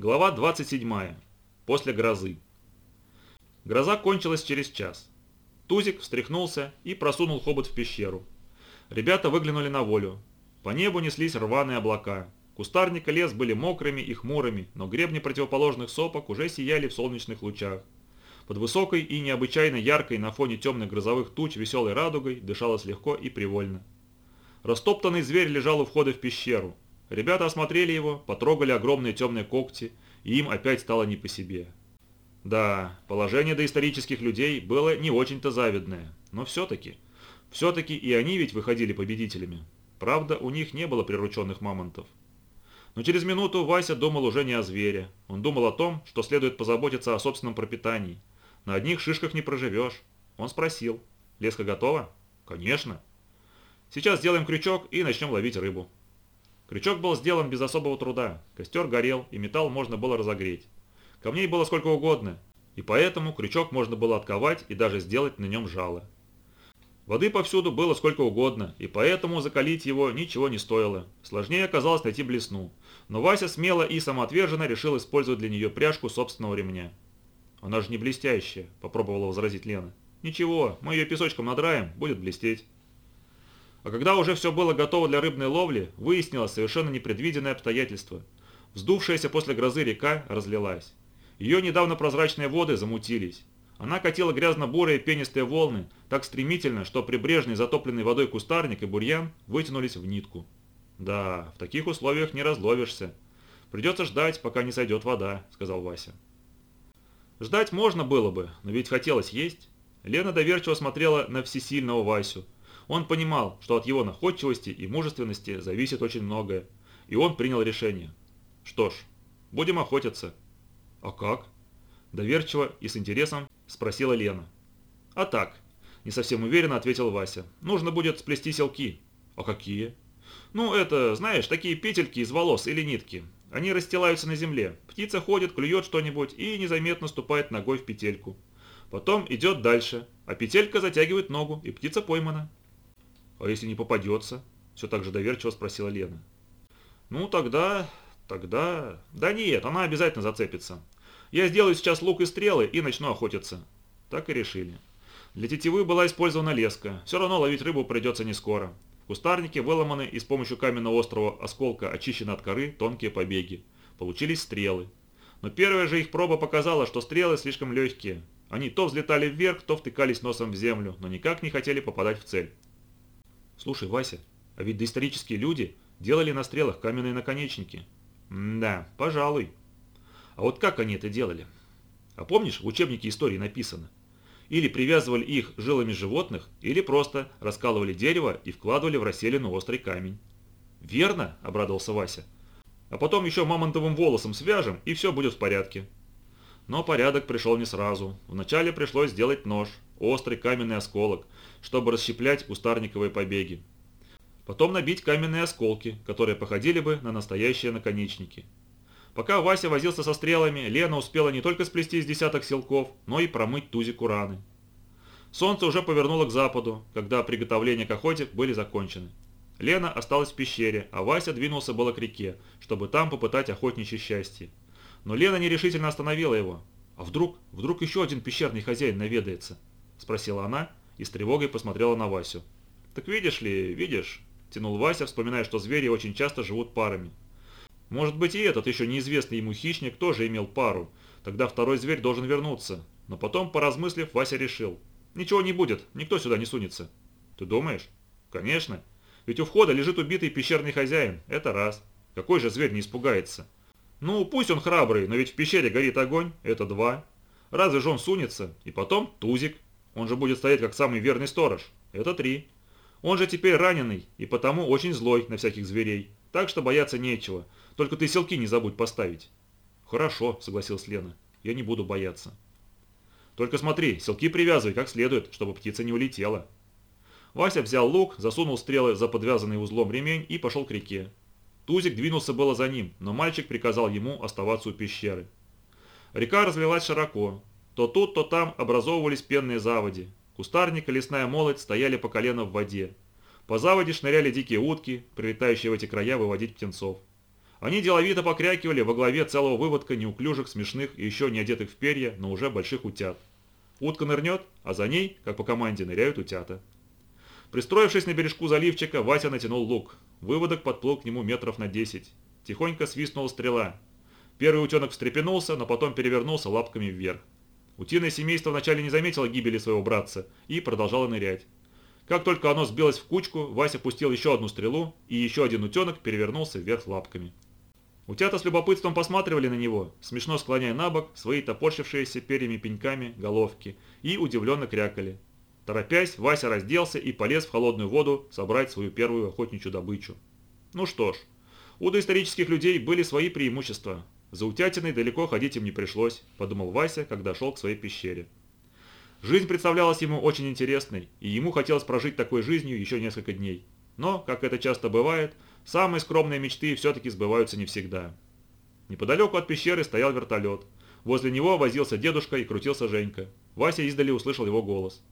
Глава 27. После грозы. Гроза кончилась через час. Тузик встряхнулся и просунул хобот в пещеру. Ребята выглянули на волю. По небу неслись рваные облака. Кустарник и лес были мокрыми и хмурыми, но гребни противоположных сопок уже сияли в солнечных лучах. Под высокой и необычайно яркой на фоне темных грозовых туч веселой радугой дышалось легко и привольно. Растоптанный зверь лежал у входа в пещеру. Ребята осмотрели его, потрогали огромные темные когти, и им опять стало не по себе. Да, положение доисторических людей было не очень-то завидное, но все-таки, все-таки и они ведь выходили победителями. Правда, у них не было прирученных мамонтов. Но через минуту Вася думал уже не о звере. Он думал о том, что следует позаботиться о собственном пропитании. На одних шишках не проживешь. Он спросил, леска готова? Конечно. Сейчас сделаем крючок и начнем ловить рыбу. Крючок был сделан без особого труда, костер горел и металл можно было разогреть. Камней было сколько угодно, и поэтому крючок можно было отковать и даже сделать на нем жало. Воды повсюду было сколько угодно, и поэтому закалить его ничего не стоило. Сложнее оказалось найти блесну, но Вася смело и самоотверженно решил использовать для нее пряжку собственного ремня. «Она же не блестящая», – попробовала возразить Лена. «Ничего, мы ее песочком надраем, будет блестеть». А когда уже все было готово для рыбной ловли, выяснилось совершенно непредвиденное обстоятельство. Вздувшаяся после грозы река разлилась. Ее недавно прозрачные воды замутились. Она катила грязно-бурые пенистые волны так стремительно, что прибрежный затопленный водой кустарник и бурьян вытянулись в нитку. «Да, в таких условиях не разловишься. Придется ждать, пока не сойдет вода», — сказал Вася. Ждать можно было бы, но ведь хотелось есть. Лена доверчиво смотрела на всесильного Васю, он понимал, что от его находчивости и мужественности зависит очень многое, и он принял решение. Что ж, будем охотиться. А как? Доверчиво и с интересом спросила Лена. А так, не совсем уверенно ответил Вася. Нужно будет сплести селки. А какие? Ну, это, знаешь, такие петельки из волос или нитки. Они расстилаются на земле. Птица ходит, клюет что-нибудь и незаметно ступает ногой в петельку. Потом идет дальше, а петелька затягивает ногу, и птица поймана. «А если не попадется?» – все так же доверчиво спросила Лена. «Ну, тогда... тогда... Да нет, она обязательно зацепится. Я сделаю сейчас лук и стрелы и начну охотиться». Так и решили. Для тетивы была использована леска. Все равно ловить рыбу придется не скоро. В кустарнике выломаны и с помощью каменного острого осколка очищены от коры тонкие побеги. Получились стрелы. Но первая же их проба показала, что стрелы слишком легкие. Они то взлетали вверх, то втыкались носом в землю, но никак не хотели попадать в цель. Слушай, Вася, а ведь доисторические люди делали на стрелах каменные наконечники. М да, пожалуй. А вот как они это делали? А помнишь, в учебнике истории написано? Или привязывали их жилами животных, или просто раскалывали дерево и вкладывали в расселину острый камень. «Верно», – обрадовался Вася. «А потом еще мамонтовым волосом свяжем, и все будет в порядке». Но порядок пришел не сразу. Вначале пришлось сделать нож, острый каменный осколок, чтобы расщеплять кустарниковые побеги. Потом набить каменные осколки, которые походили бы на настоящие наконечники. Пока Вася возился со стрелами, Лена успела не только сплести из десяток силков, но и промыть тузику раны. Солнце уже повернуло к западу, когда приготовления к охоте были закончены. Лена осталась в пещере, а Вася двинулся было к реке, чтобы там попытать охотничье счастье. Но Лена нерешительно остановила его. «А вдруг, вдруг еще один пещерный хозяин наведается?» – спросила она и с тревогой посмотрела на Васю. «Так видишь ли, видишь?» – тянул Вася, вспоминая, что звери очень часто живут парами. «Может быть и этот еще неизвестный ему хищник тоже имел пару, тогда второй зверь должен вернуться». Но потом, поразмыслив, Вася решил. «Ничего не будет, никто сюда не сунется». «Ты думаешь?» «Конечно. Ведь у входа лежит убитый пещерный хозяин, это раз. Какой же зверь не испугается?» Ну, пусть он храбрый, но ведь в пещере горит огонь, это два. Разве же он сунется? И потом Тузик. Он же будет стоять как самый верный сторож. Это три. Он же теперь раненый и потому очень злой на всяких зверей. Так что бояться нечего. Только ты селки не забудь поставить. Хорошо, согласилась Лена. Я не буду бояться. Только смотри, селки привязывай как следует, чтобы птица не улетела. Вася взял лук, засунул стрелы за подвязанный узлом ремень и пошел к реке. Тузик двинулся было за ним, но мальчик приказал ему оставаться у пещеры. Река разлилась широко. То тут, то там образовывались пенные заводи. Кустарник и лесная молоть стояли по колено в воде. По заводе шныряли дикие утки, прилетающие в эти края выводить птенцов. Они деловито покрякивали во главе целого выводка неуклюжих, смешных и еще не одетых в перья, но уже больших утят. Утка нырнет, а за ней, как по команде, ныряют утята. Пристроившись на бережку заливчика, Вася натянул лук. Выводок подплыл к нему метров на десять. Тихонько свистнула стрела. Первый утенок встрепенулся, но потом перевернулся лапками вверх. Утиное семейство вначале не заметило гибели своего братца и продолжало нырять. Как только оно сбилось в кучку, Вася пустил еще одну стрелу, и еще один утенок перевернулся вверх лапками. Утята с любопытством посматривали на него, смешно склоняя на бок свои топорщившиеся перьями пеньками головки, и удивленно крякали. Торопясь, Вася разделся и полез в холодную воду собрать свою первую охотничью добычу. Ну что ж, у доисторических людей были свои преимущества. За утятиной далеко ходить им не пришлось, подумал Вася, когда шел к своей пещере. Жизнь представлялась ему очень интересной, и ему хотелось прожить такой жизнью еще несколько дней. Но, как это часто бывает, Самые скромные мечты все-таки сбываются не всегда. Неподалеку от пещеры стоял вертолет. Возле него возился дедушка и крутился Женька. Вася издали услышал его голос.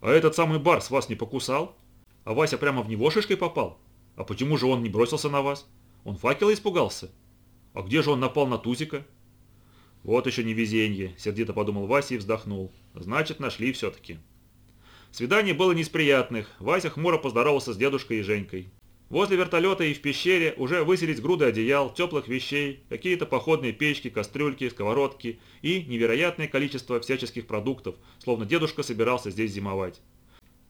«А этот самый барс вас не покусал? А Вася прямо в него шишкой попал? А почему же он не бросился на вас? Он факела испугался? А где же он напал на Тузика?» «Вот еще невезенье», – сердито подумал Вася и вздохнул. «Значит, нашли все-таки». Свидание было не из приятных. Вася хмуро поздоровался с дедушкой и Женькой. Возле вертолета и в пещере уже выселись груды одеял, теплых вещей, какие-то походные печки, кастрюльки, сковородки и невероятное количество всяческих продуктов, словно дедушка собирался здесь зимовать.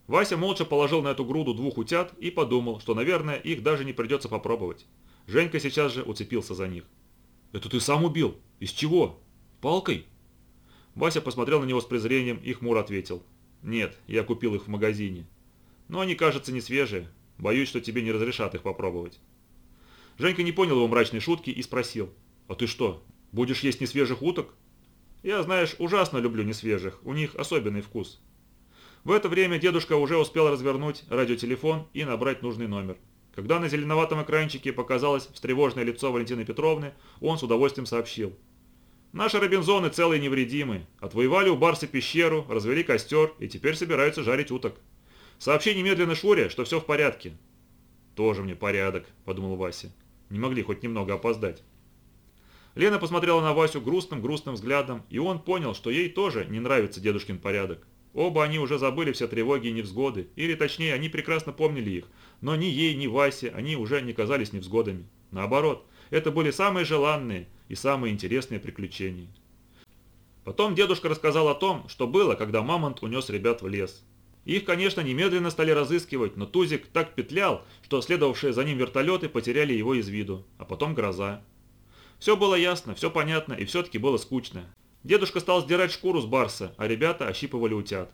Вася молча положил на эту груду двух утят и подумал, что, наверное, их даже не придется попробовать. Женька сейчас же уцепился за них. «Это ты сам убил? Из чего? Палкой?» Вася посмотрел на него с презрением и хмуро ответил. «Нет, я купил их в магазине. Но они, кажется, не свежие, Боюсь, что тебе не разрешат их попробовать». Женька не понял его мрачной шутки и спросил. «А ты что, будешь есть несвежих уток?» «Я, знаешь, ужасно люблю несвежих, у них особенный вкус». В это время дедушка уже успел развернуть радиотелефон и набрать нужный номер. Когда на зеленоватом экранчике показалось встревоженное лицо Валентины Петровны, он с удовольствием сообщил. «Наши Робинзоны целые невредимы. Отвоевали у Барса пещеру, развели костер и теперь собираются жарить уток». Сообщи немедленно Шуре, что все в порядке». «Тоже мне порядок», – подумал Вася. «Не могли хоть немного опоздать». Лена посмотрела на Васю грустным-грустным взглядом, и он понял, что ей тоже не нравится дедушкин порядок. Оба они уже забыли все тревоги и невзгоды, или точнее, они прекрасно помнили их, но ни ей, ни Васе они уже не казались невзгодами. Наоборот, это были самые желанные и самые интересные приключения. Потом дедушка рассказал о том, что было, когда Мамонт унес ребят в лес. Их, конечно, немедленно стали разыскивать, но Тузик так петлял, что следовавшие за ним вертолеты потеряли его из виду, а потом гроза. Все было ясно, все понятно и все-таки было скучно. Дедушка стал сдирать шкуру с барса, а ребята ощипывали утят.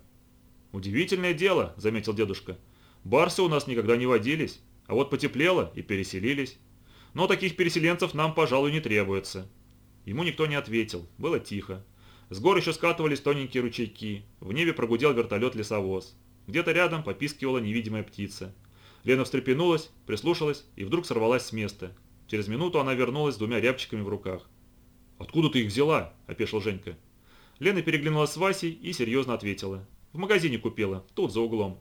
«Удивительное дело», – заметил дедушка. «Барсы у нас никогда не водились, а вот потеплело и переселились. Но таких переселенцев нам, пожалуй, не требуется». Ему никто не ответил, было тихо. С гор еще скатывались тоненькие ручейки. В небе прогудел вертолет-лесовоз. Где-то рядом попискивала невидимая птица. Лена встрепенулась, прислушалась и вдруг сорвалась с места. Через минуту она вернулась с двумя рябчиками в руках. «Откуда ты их взяла?» – опешил Женька. Лена переглянулась с Васей и серьезно ответила. «В магазине купила, тут за углом».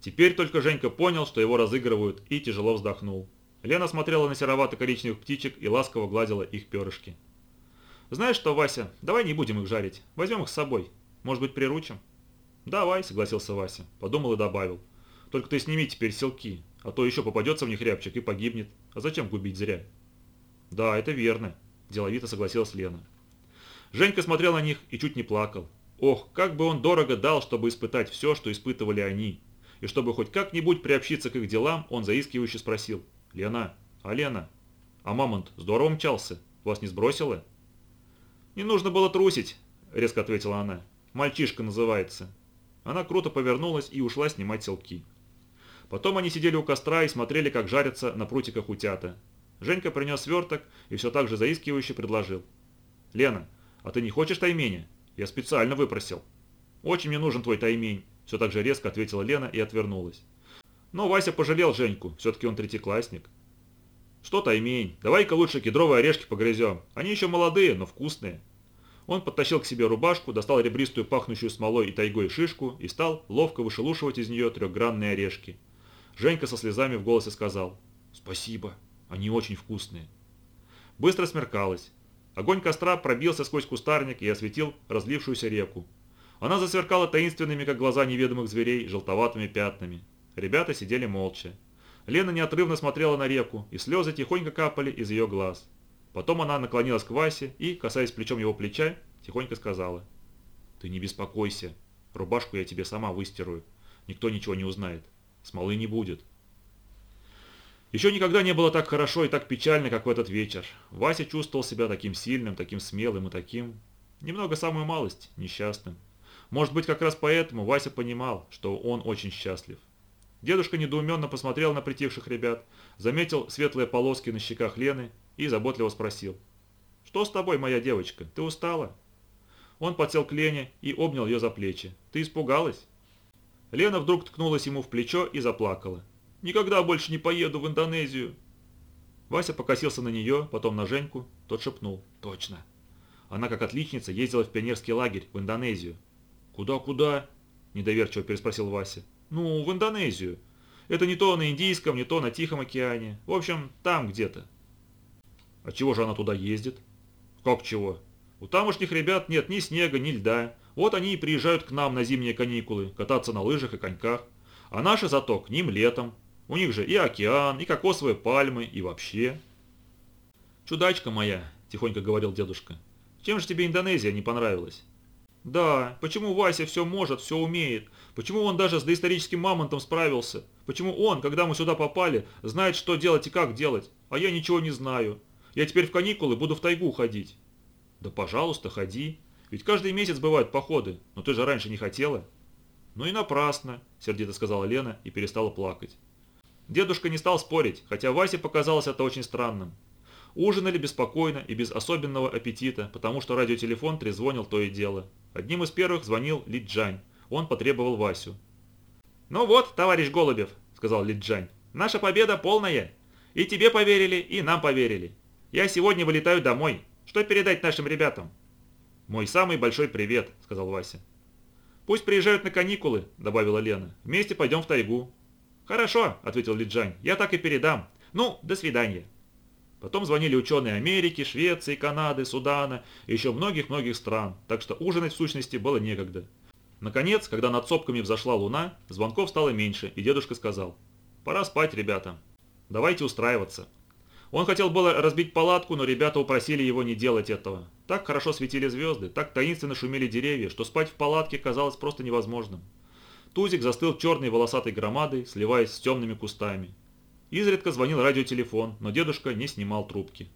Теперь только Женька понял, что его разыгрывают, и тяжело вздохнул. Лена смотрела на серовато-коричневых птичек и ласково гладила их перышки. «Знаешь что, Вася, давай не будем их жарить. Возьмем их с собой. Может быть, приручим?» «Давай», — согласился Вася. Подумал и добавил. «Только ты сними теперь селки, а то еще попадется в них рябчик и погибнет. А зачем губить зря?» «Да, это верно», – деловито согласилась Лена. Женька смотрел на них и чуть не плакал. Ох, как бы он дорого дал, чтобы испытать все, что испытывали они. И чтобы хоть как-нибудь приобщиться к их делам, он заискивающе спросил. «Лена, а Лена? А мамонт здорово мчался? Вас не сбросило?» «Не нужно было трусить», – резко ответила она. «Мальчишка называется». Она круто повернулась и ушла снимать селки. Потом они сидели у костра и смотрели, как жарятся на прутиках утята. Женька принес сверток и все так же заискивающе предложил. «Лена, а ты не хочешь тайменя? Я специально выпросил». «Очень мне нужен твой таймень», – все так же резко ответила Лена и отвернулась. Но Вася пожалел Женьку, все-таки он третьеклассник. «Что таймень? Давай-ка лучше кедровые орешки погрызем. Они еще молодые, но вкусные». Он подтащил к себе рубашку, достал ребристую пахнущую смолой и тайгой шишку и стал ловко вышелушивать из нее трехгранные орешки. Женька со слезами в голосе сказал «Спасибо, Они очень вкусные. Быстро смеркалось. Огонь костра пробился сквозь кустарник и осветил разлившуюся реку. Она засверкала таинственными, как глаза неведомых зверей, желтоватыми пятнами. Ребята сидели молча. Лена неотрывно смотрела на реку, и слезы тихонько капали из ее глаз. Потом она наклонилась к Васе и, касаясь плечом его плеча, тихонько сказала. «Ты не беспокойся. Рубашку я тебе сама выстирую. Никто ничего не узнает. Смолы не будет». Еще никогда не было так хорошо и так печально, как в этот вечер. Вася чувствовал себя таким сильным, таким смелым и таким, немного самую малость, несчастным. Может быть, как раз поэтому Вася понимал, что он очень счастлив. Дедушка недоуменно посмотрел на притихших ребят, заметил светлые полоски на щеках Лены и заботливо спросил. «Что с тобой, моя девочка? Ты устала?» Он подсел к Лене и обнял ее за плечи. «Ты испугалась?» Лена вдруг ткнулась ему в плечо и заплакала. Никогда больше не поеду в Индонезию. Вася покосился на нее, потом на Женьку. Тот шепнул. Точно. Она, как отличница, ездила в пионерский лагерь в Индонезию. Куда-куда? Недоверчиво переспросил Вася. Ну, в Индонезию. Это не то на Индийском, не то на Тихом океане. В общем, там где-то. А чего же она туда ездит? Как чего? У тамошних ребят нет ни снега, ни льда. Вот они и приезжают к нам на зимние каникулы, кататься на лыжах и коньках. А наши зато к ним летом, у них же и океан, и кокосовые пальмы, и вообще. «Чудачка моя», – тихонько говорил дедушка, – «чем же тебе Индонезия не понравилась?» «Да, почему Вася все может, все умеет? Почему он даже с доисторическим мамонтом справился? Почему он, когда мы сюда попали, знает, что делать и как делать? А я ничего не знаю. Я теперь в каникулы буду в тайгу ходить». «Да пожалуйста, ходи. Ведь каждый месяц бывают походы, но ты же раньше не хотела». «Ну и напрасно», – сердито сказала Лена и перестала плакать. Дедушка не стал спорить, хотя Васе показалось это очень странным. Ужинали беспокойно и без особенного аппетита, потому что радиотелефон трезвонил то и дело. Одним из первых звонил Лиджань. Он потребовал Васю. «Ну вот, товарищ Голубев», — сказал Лиджань, — «наша победа полная. И тебе поверили, и нам поверили. Я сегодня вылетаю домой. Что передать нашим ребятам?» «Мой самый большой привет», — сказал Вася. «Пусть приезжают на каникулы», — добавила Лена. «Вместе пойдем в тайгу. «Хорошо», — ответил Лиджань, — «я так и передам. Ну, до свидания». Потом звонили ученые Америки, Швеции, Канады, Судана и еще многих-многих стран, так что ужинать в сущности было некогда. Наконец, когда над сопками взошла луна, звонков стало меньше, и дедушка сказал, «Пора спать, ребята. Давайте устраиваться». Он хотел было разбить палатку, но ребята упросили его не делать этого. Так хорошо светили звезды, так таинственно шумели деревья, что спать в палатке казалось просто невозможным. Тузик застыл черной волосатой громадой, сливаясь с темными кустами. Изредка звонил радиотелефон, но дедушка не снимал трубки.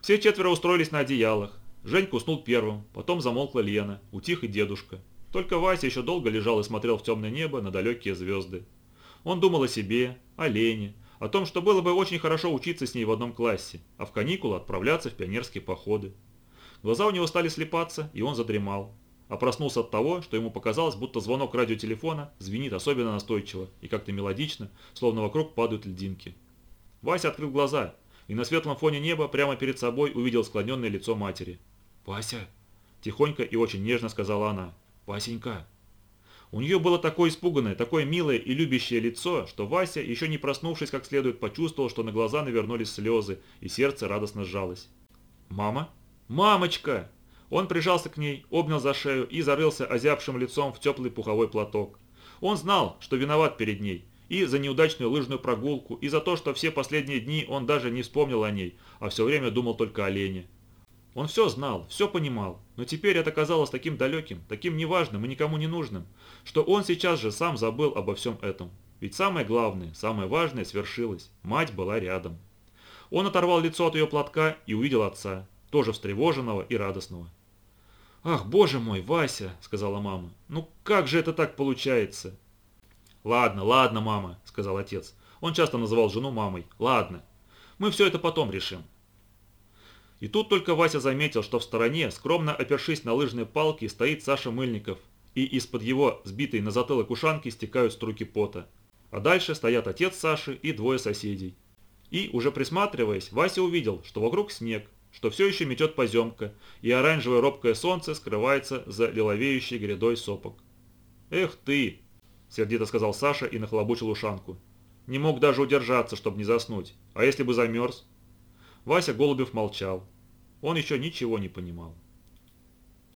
Все четверо устроились на одеялах. Женька уснул первым, потом замолкла Лена, утих и дедушка. Только Вася еще долго лежал и смотрел в темное небо на далекие звезды. Он думал о себе, о Лене, о том, что было бы очень хорошо учиться с ней в одном классе, а в каникулы отправляться в пионерские походы. Глаза у него стали слепаться, и он задремал а проснулся от того, что ему показалось, будто звонок радиотелефона звенит особенно настойчиво и как-то мелодично, словно вокруг падают льдинки. Вася открыл глаза и на светлом фоне неба прямо перед собой увидел склоненное лицо матери. «Вася!» – тихонько и очень нежно сказала она. «Васенька!» У нее было такое испуганное, такое милое и любящее лицо, что Вася, еще не проснувшись как следует, почувствовал, что на глаза навернулись слезы, и сердце радостно сжалось. «Мама? Мамочка!» Он прижался к ней, обнял за шею и зарылся озябшим лицом в теплый пуховой платок. Он знал, что виноват перед ней, и за неудачную лыжную прогулку, и за то, что все последние дни он даже не вспомнил о ней, а все время думал только о Лене. Он все знал, все понимал, но теперь это казалось таким далеким, таким неважным и никому не нужным, что он сейчас же сам забыл обо всем этом. Ведь самое главное, самое важное свершилось. Мать была рядом. Он оторвал лицо от ее платка и увидел отца, тоже встревоженного и радостного. «Ах, боже мой, Вася!» – сказала мама. «Ну как же это так получается?» «Ладно, ладно, мама», – сказал отец. Он часто называл жену мамой. «Ладно, мы все это потом решим». И тут только Вася заметил, что в стороне, скромно опершись на лыжные палки, стоит Саша Мыльников, и из-под его сбитой на затылок ушанки стекают струки пота. А дальше стоят отец Саши и двое соседей. И, уже присматриваясь, Вася увидел, что вокруг снег, что все еще метет поземка, и оранжевое робкое солнце скрывается за лиловеющей грядой сопок. «Эх ты!» – сердито сказал Саша и нахлобучил ушанку. Не мог даже удержаться, чтобы не заснуть. А если бы замерз? Вася Голубев молчал. Он еще ничего не понимал.